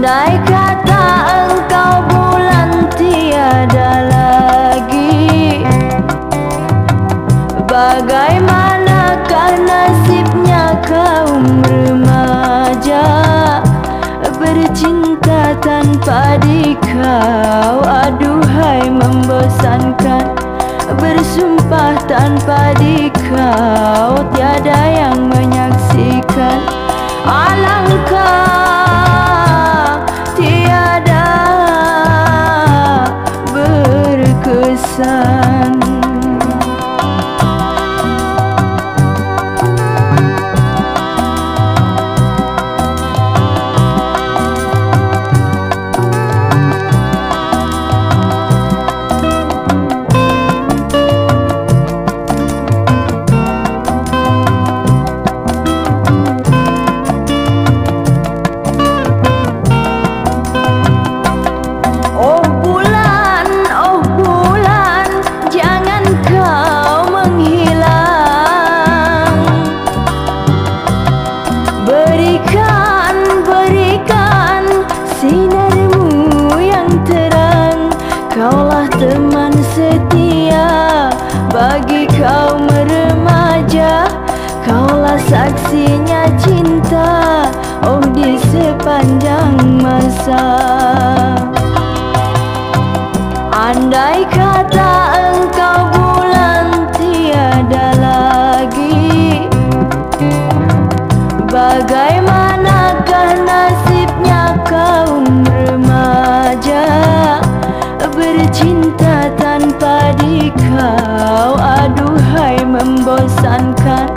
Andai kata engkau bulan tiada lagi Bagaimanakah nasibnya kaum remaja? Bercinta tanpa dikau Aduhai membosankan. Bersumpah tanpa dikau Tiada yang menyaksikan. Alangkah sun sepanjang masa. Andai kata engkau bulan tiada lagi Bagaimanakah nasibnya kaum remaja? Bercinta tanpa dikau Aduhai membosankan.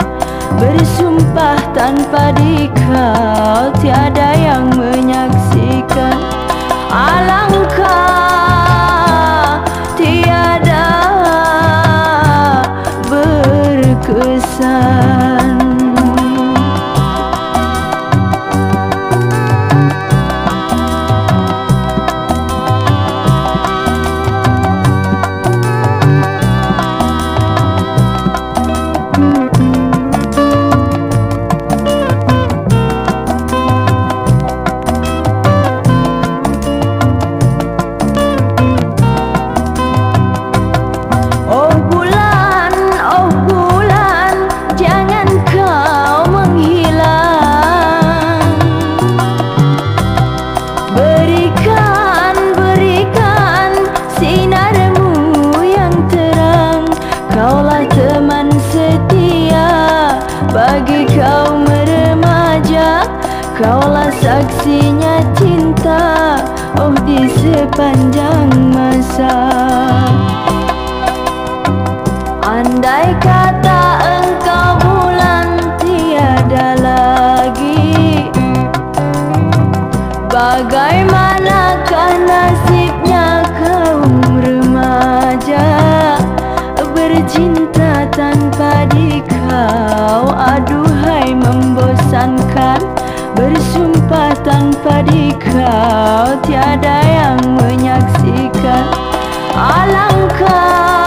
Bersumpah tanpa dikau Tiada saksinya cinta, oh di sepanjang masa. Andai kata engkau bulan tiada lagi Bagaimanakah Tanpa dikau Tiada yang menyaksikan Alangkah